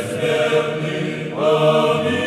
Christus, Amen.